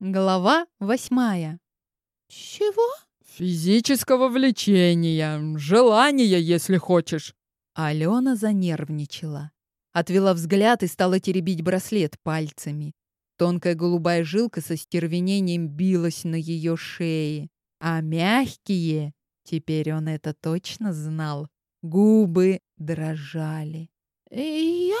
Глава восьмая. Чего? Физического влечения, желания, если хочешь. Алена занервничала. Отвела взгляд и стала теребить браслет пальцами. Тонкая голубая жилка со стервенением билась на ее шее. А мягкие, теперь он это точно знал, губы дрожали. «Я?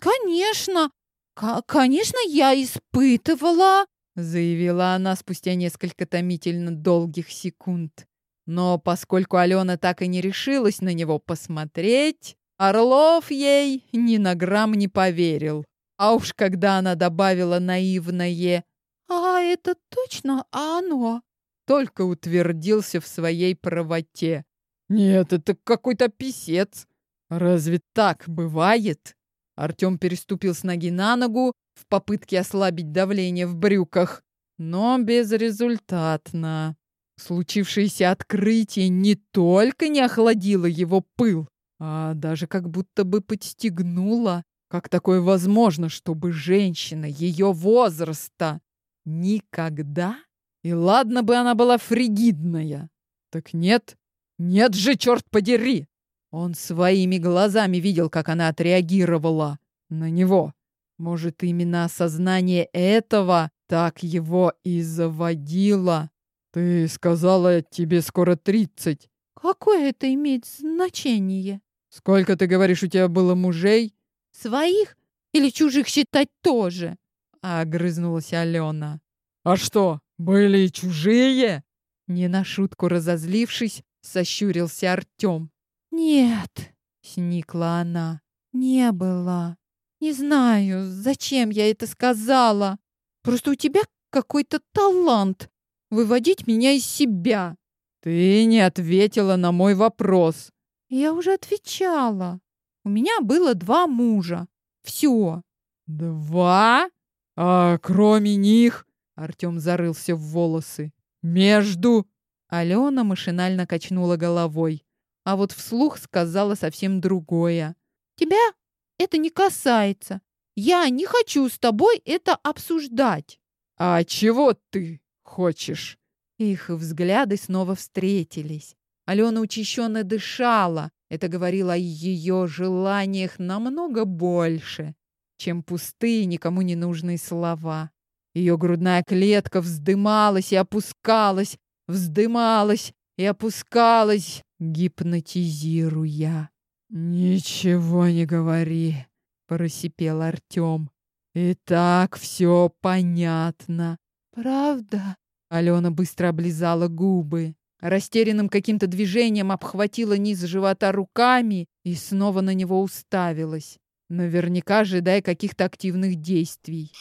Конечно! К конечно, я испытывала!» Заявила она спустя несколько томительно долгих секунд. Но поскольку Алена так и не решилась на него посмотреть, Орлов ей ни на грамм не поверил. А уж когда она добавила наивное «А это точно оно?» только утвердился в своей правоте. «Нет, это какой-то писец. Разве так бывает?» Артём переступил с ноги на ногу в попытке ослабить давление в брюках, но безрезультатно. Случившееся открытие не только не охладило его пыл, а даже как будто бы подстегнуло. Как такое возможно, чтобы женщина ее возраста никогда? И ладно бы она была фригидная. Так нет, нет же, черт подери! Он своими глазами видел, как она отреагировала на него. Может, именно осознание этого так его и заводило. Ты сказала, тебе скоро тридцать. Какое это имеет значение? Сколько, ты говоришь, у тебя было мужей? Своих или чужих считать тоже? Огрызнулась Алена. А что, были и чужие? Не на шутку разозлившись, сощурился Артем. «Нет», — сникла она, — «не было. Не знаю, зачем я это сказала. Просто у тебя какой-то талант выводить меня из себя». «Ты не ответила на мой вопрос». «Я уже отвечала. У меня было два мужа. Все». «Два? А кроме них?» Артем зарылся в волосы. «Между?» Алена машинально качнула головой а вот вслух сказала совсем другое. «Тебя это не касается. Я не хочу с тобой это обсуждать». «А чего ты хочешь?» Их взгляды снова встретились. Алена учащенно дышала. Это говорило о ее желаниях намного больше, чем пустые, никому не нужные слова. Ее грудная клетка вздымалась и опускалась, вздымалась и опускалась, гипнотизируя. «Ничего не говори», — просипел Артем. «И так все понятно». «Правда?» Алена быстро облизала губы. Растерянным каким-то движением обхватила низ живота руками и снова на него уставилась, наверняка ожидая каких-то активных действий.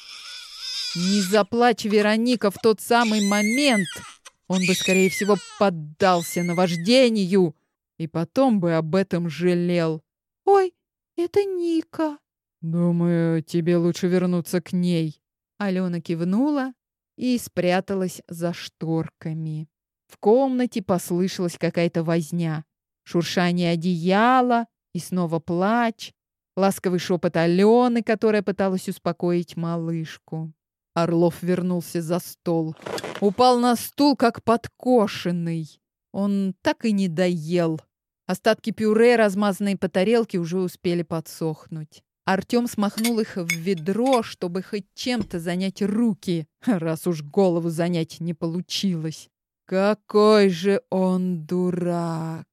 Не заплачь, Вероника, в тот самый момент, он бы, скорее всего, поддался наваждению и потом бы об этом жалел. «Ой, это Ника!» «Думаю, тебе лучше вернуться к ней». Алена кивнула и спряталась за шторками. В комнате послышалась какая-то возня. Шуршание одеяла и снова плач. Ласковый шепот Алены, которая пыталась успокоить малышку. Орлов вернулся за стол. Упал на стул, как подкошенный. Он так и не доел. Остатки пюре, размазанные по тарелке, уже успели подсохнуть. Артем смахнул их в ведро, чтобы хоть чем-то занять руки, раз уж голову занять не получилось. Какой же он дурак!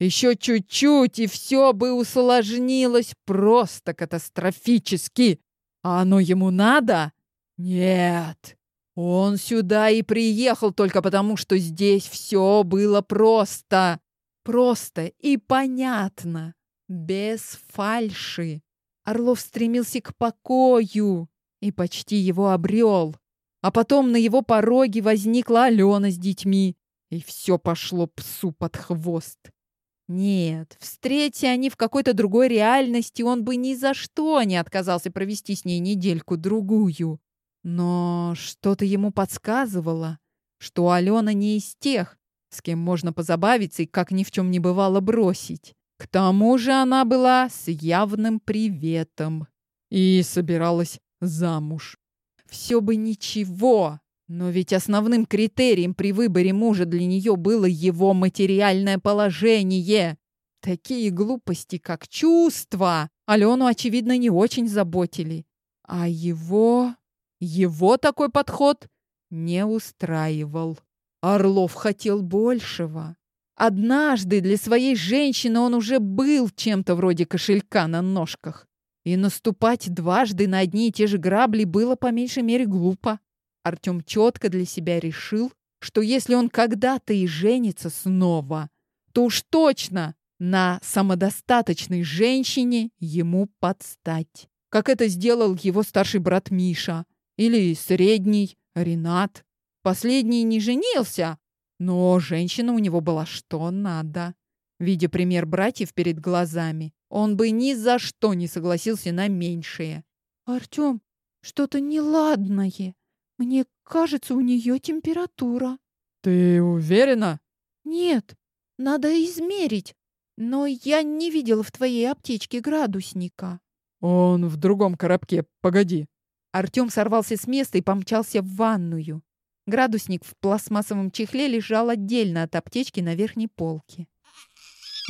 Еще чуть-чуть, и все бы усложнилось просто катастрофически. А оно ему надо? Нет. Он сюда и приехал только потому, что здесь все было просто. Просто и понятно. Без фальши. Орлов стремился к покою и почти его обрел. А потом на его пороге возникла Алена с детьми, и все пошло псу под хвост. Нет, встрети они в какой-то другой реальности, он бы ни за что не отказался провести с ней недельку-другую. Но что-то ему подсказывало, что Алена не из тех, с кем можно позабавиться и как ни в чем не бывало бросить. К тому же она была с явным приветом и собиралась замуж. все бы ничего, но ведь основным критерием при выборе мужа для нее было его материальное положение. Такие глупости, как чувства, Алену, очевидно, не очень заботили. А его... его такой подход не устраивал. Орлов хотел большего. Однажды для своей женщины он уже был чем-то вроде кошелька на ножках. И наступать дважды на одни и те же грабли было по меньшей мере глупо. Артем четко для себя решил, что если он когда-то и женится снова, то уж точно на самодостаточной женщине ему подстать. Как это сделал его старший брат Миша или средний Ренат. Последний не женился, но женщина у него была что надо. Видя пример братьев перед глазами, он бы ни за что не согласился на меньшее. «Артем, что-то неладное. Мне кажется, у нее температура». «Ты уверена?» «Нет, надо измерить. Но я не видела в твоей аптечке градусника». «Он в другом коробке. Погоди». Артем сорвался с места и помчался в ванную. Градусник в пластмассовом чехле лежал отдельно от аптечки на верхней полке.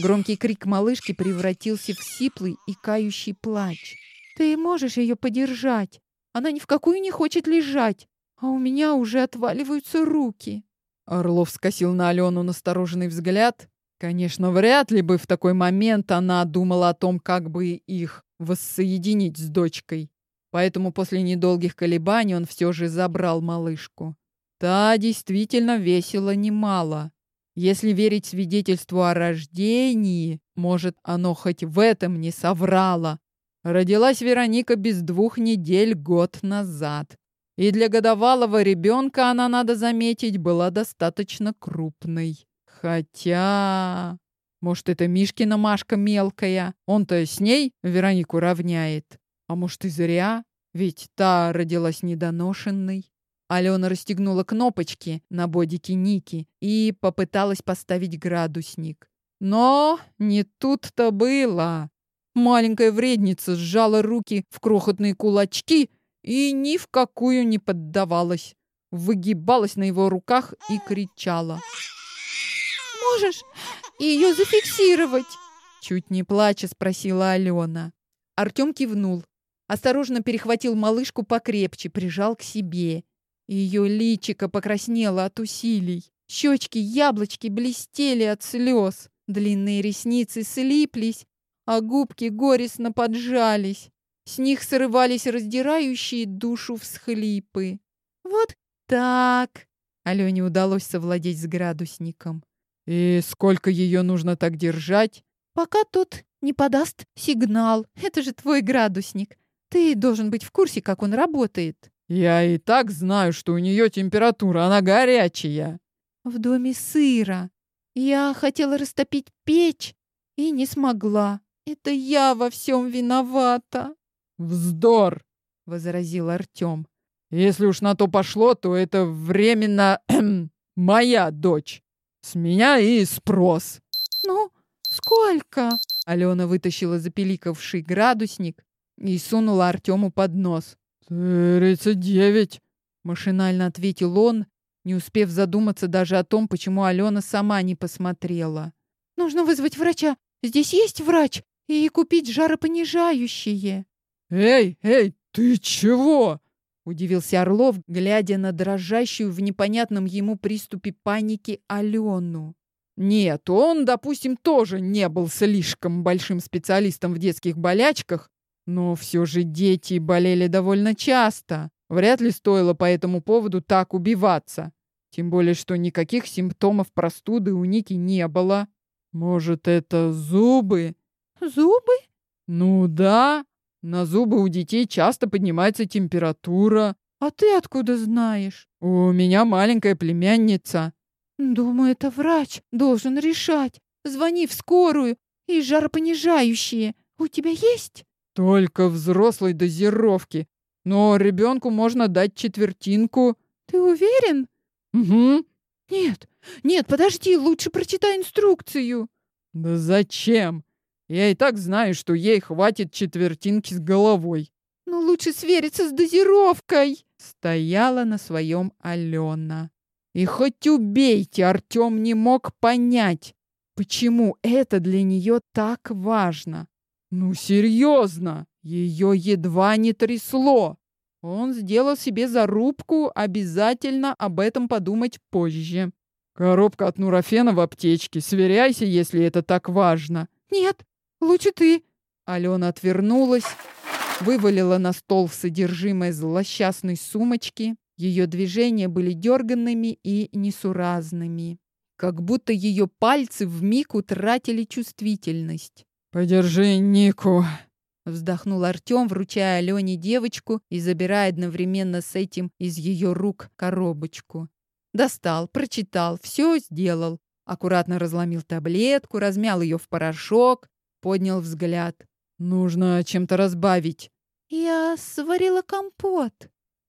Громкий крик малышки превратился в сиплый и кающий плач. «Ты можешь ее подержать? Она ни в какую не хочет лежать, а у меня уже отваливаются руки». Орлов скосил на Алену настороженный взгляд. Конечно, вряд ли бы в такой момент она думала о том, как бы их воссоединить с дочкой. Поэтому после недолгих колебаний он все же забрал малышку. Та действительно весила немало. Если верить свидетельству о рождении, может, оно хоть в этом не соврало. Родилась Вероника без двух недель год назад. И для годовалого ребенка она, надо заметить, была достаточно крупной. Хотя... Может, это Мишкина Машка мелкая? Он-то с ней Веронику равняет. А может, и зря? Ведь та родилась недоношенной. Алена расстегнула кнопочки на бодике Ники и попыталась поставить градусник. Но не тут-то было. Маленькая вредница сжала руки в крохотные кулачки и ни в какую не поддавалась. Выгибалась на его руках и кричала. «Можешь ее зафиксировать?» Чуть не плача спросила Алена. Артем кивнул. Осторожно перехватил малышку покрепче, прижал к себе ее личико покраснело от усилий. Щечки яблочки блестели от слез. Длинные ресницы слиплись, а губки горестно поджались. С них срывались раздирающие душу всхлипы. «Вот так!» Алене удалось совладеть с градусником. «И сколько ее нужно так держать?» «Пока тот не подаст сигнал. Это же твой градусник. Ты должен быть в курсе, как он работает». Я и так знаю, что у нее температура, она горячая. В доме сыро. Я хотела растопить печь и не смогла. Это я во всем виновата. Вздор, возразил Артем. Если уж на то пошло, то это временно моя дочь. С меня и спрос. Ну, сколько? Алена вытащила запеликовший градусник и сунула Артему под нос. «Тридцать девять», — машинально ответил он, не успев задуматься даже о том, почему Алена сама не посмотрела. «Нужно вызвать врача. Здесь есть врач. И купить жаропонижающее». «Эй, эй, ты чего?» — удивился Орлов, глядя на дрожащую в непонятном ему приступе паники Алену. Нет, он, допустим, тоже не был слишком большим специалистом в детских болячках, но все же дети болели довольно часто. Вряд ли стоило по этому поводу так убиваться. Тем более, что никаких симптомов простуды у Ники не было. Может, это зубы? Зубы? Ну да. На зубы у детей часто поднимается температура. А ты откуда знаешь? У меня маленькая племянница. Думаю, это врач должен решать. Звони в скорую и жаропонижающие. У тебя есть? Только взрослой дозировки. Но ребенку можно дать четвертинку. Ты уверен? Угу. Нет, нет, подожди, лучше прочитай инструкцию. Да зачем? Я и так знаю, что ей хватит четвертинки с головой. Ну лучше свериться с дозировкой. стояла на своем Алена. И хоть убейте, Артем не мог понять, почему это для нее так важно. Ну, серьезно, ее едва не трясло. Он сделал себе зарубку обязательно об этом подумать позже. Коробка от нурофена в аптечке. Сверяйся, если это так важно. Нет, лучше ты. Алена отвернулась, вывалила на стол содержимое злосчастной сумочки. Ее движения были дерганными и несуразными, как будто ее пальцы вмиг утратили чувствительность. «Подержи Нику», — вздохнул Артем, вручая Алене девочку и забирая одновременно с этим из ее рук коробочку. Достал, прочитал, все сделал. Аккуратно разломил таблетку, размял ее в порошок, поднял взгляд. «Нужно чем-то разбавить». «Я сварила компот».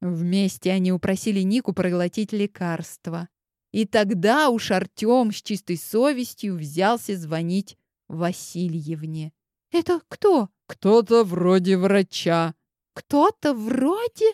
Вместе они упросили Нику проглотить лекарство. И тогда уж Артем с чистой совестью взялся звонить Васильевне. «Это кто?» «Кто-то вроде врача». «Кто-то вроде?»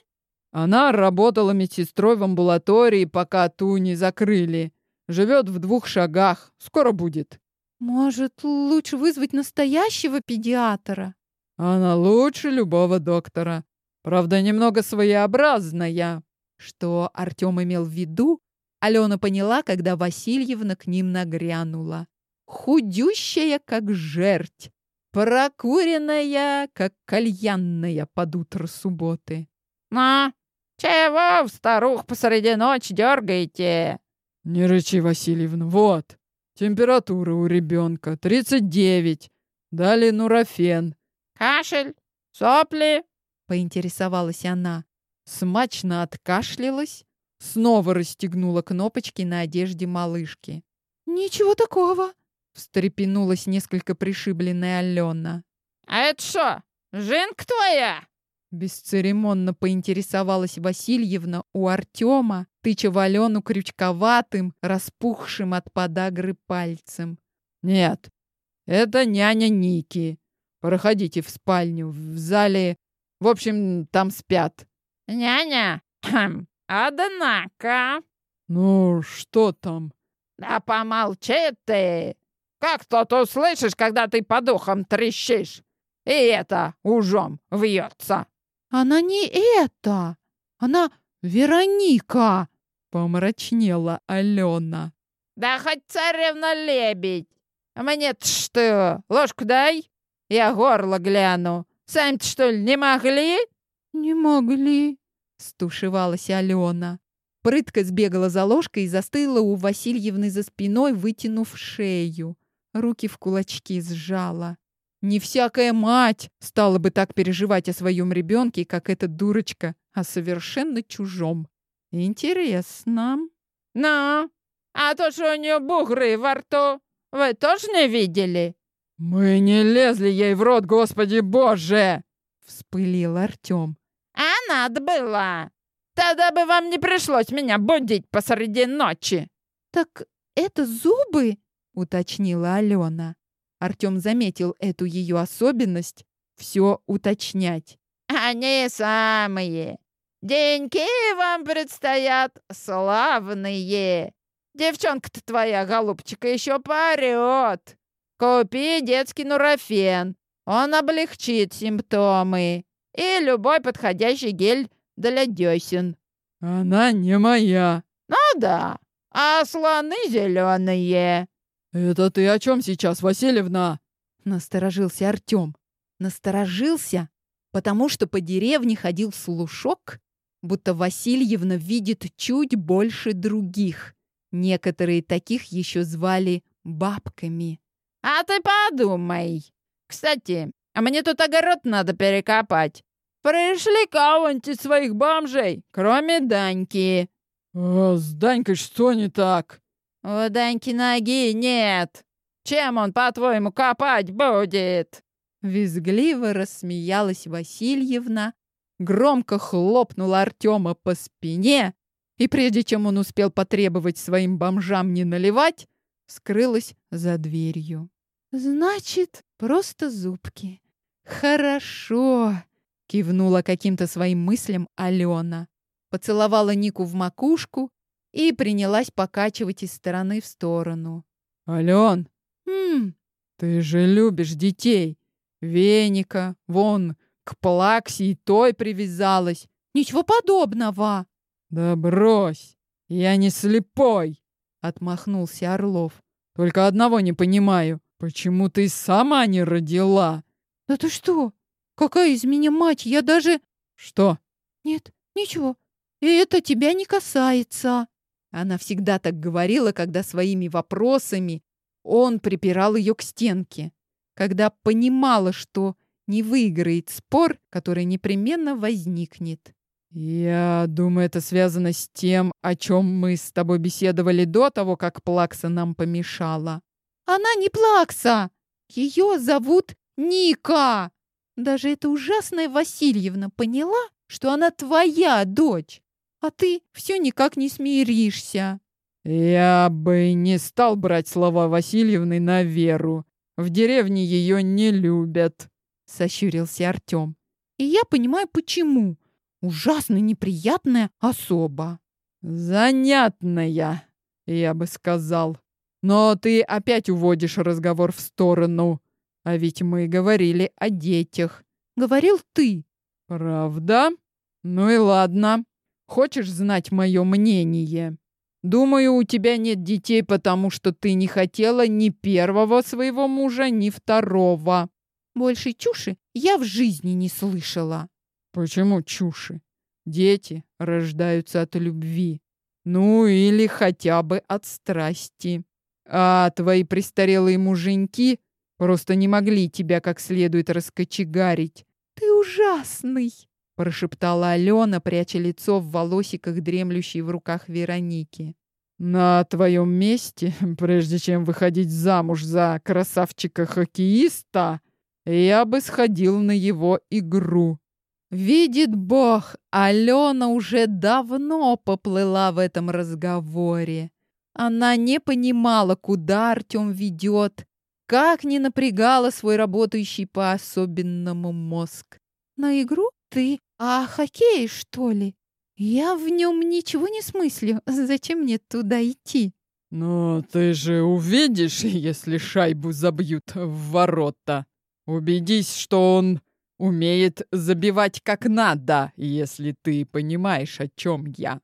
Она работала медсестрой в амбулатории, пока ту не закрыли. Живет в двух шагах. Скоро будет. Может, лучше вызвать настоящего педиатра? Она лучше любого доктора. Правда, немного своеобразная. Что Артем имел в виду, Алена поняла, когда Васильевна к ним нагрянула. Худющая, как жерть. Прокуренная, как кальянная под утро субботы. «На, чего в старух посреди ночи дергаете?» «Не рычи, Васильевна, вот. Температура у ребенка 39. Дали нурофен». «Кашель? Сопли?» — поинтересовалась она. Смачно откашлялась, снова расстегнула кнопочки на одежде малышки. «Ничего такого!» — встрепенулась несколько пришибленная Алена. «А это что, жинка твоя?» Бесцеремонно поинтересовалась Васильевна у Артема, тыча в Алену крючковатым, распухшим от подагры пальцем. «Нет, это няня Ники. Проходите в спальню, в зале... В общем, там спят». «Няня? Хм, однако...» «Ну, что там?» «Да помолчи ты! Как тут услышишь, когда ты по духам трещишь? И это ужом вьется!» Она не это. Она Вероника, помрачнела Алена. Да хоть царевна-лебедь. Мне-то что, ложку дай? Я горло гляну. Сами-то что ли не могли? Не могли, стушевалась Алена. Прытка сбегала за ложкой и застыла у Васильевны за спиной, вытянув шею. Руки в кулачки сжала. Не всякая мать стала бы так переживать о своем ребенке, как эта дурочка, о совершенно чужом. Интересно. Ну, а то, что у нее бугры во рту, вы тоже не видели? Мы не лезли ей в рот, господи боже! Вспылил Артем. А надо было. Тогда бы вам не пришлось меня будить посреди ночи. Так это зубы? Уточнила Алена. Артем заметил эту ее особенность все уточнять. «Они самые. Деньки вам предстоят славные. Девчонка-то твоя, голубчика, еще поорет. Купи детский нурофен. Он облегчит симптомы. И любой подходящий гель для десен». «Она не моя». «Ну да, а слоны зеленые». «Это ты о чем сейчас, Васильевна?» Насторожился Артем. Насторожился, потому что по деревне ходил слушок, будто Васильевна видит чуть больше других. Некоторые таких еще звали бабками. «А ты подумай. Кстати, а мне тут огород надо перекопать. Пришли кого-нибудь из своих бомжей, кроме Даньки». «А с Данькой что не так?» «У Даньки ноги нет. Чем он, по-твоему, копать будет?» Визгливо рассмеялась Васильевна, громко хлопнула Артема по спине, и прежде чем он успел потребовать своим бомжам не наливать, скрылась за дверью. «Значит, просто зубки». «Хорошо», — кивнула каким-то своим мыслям Алена. поцеловала Нику в макушку и принялась покачивать из стороны в сторону. «Ален, «Хм, ты же любишь детей. Веника, вон, к Плаксе и той привязалась. ничего подобного!» Да брось, я не слепой!» Отмахнулся Орлов. Только одного не понимаю. Почему ты сама не родила? «Да ты что? Какая из меня мать? Я даже...» Что? «Нет, ничего. И это тебя не касается». Она всегда так говорила, когда своими вопросами он припирал ее к стенке. Когда понимала, что не выиграет спор, который непременно возникнет. Я думаю, это связано с тем, о чем мы с тобой беседовали до того, как Плакса нам помешала. Она не Плакса! Ее зовут Ника! Даже эта ужасная Васильевна поняла, что она твоя дочь, а ты все никак не смиришься. Я бы не стал брать слова Васильевны на веру. В деревне ее не любят, сощурился Артем. И я понимаю, почему. Ужасно неприятная особа. Занятная, я бы сказал. Но ты опять уводишь разговор в сторону. А ведь мы говорили о детях. Говорил ты. Правда? Ну и ладно. Хочешь знать мое мнение? Думаю, у тебя нет детей, потому что ты не хотела ни первого своего мужа, ни второго. Больше чуши я в жизни не слышала. Почему чуши? Дети рождаются от любви. Ну или хотя бы от страсти. А твои престарелые муженьки просто не могли тебя как следует раскочегарить. Ты ужасный, прошептала Алена, пряча лицо в волосиках, дремлющей в руках Вероники. На твоем месте, прежде чем выходить замуж за красавчика-хоккеиста, я бы сходил на его игру. Видит Бог, Алена уже давно поплыла в этом разговоре. Она не понимала, куда Артем ведет, как не напрягала свой работающий по-особенному мозг. На игру ты? А хоккей, что ли? Я в нем ничего не смыслю. Зачем мне туда идти? Ну, ты же увидишь, если шайбу забьют в ворота. Убедись, что он умеет забивать как надо, если ты понимаешь, о чем я.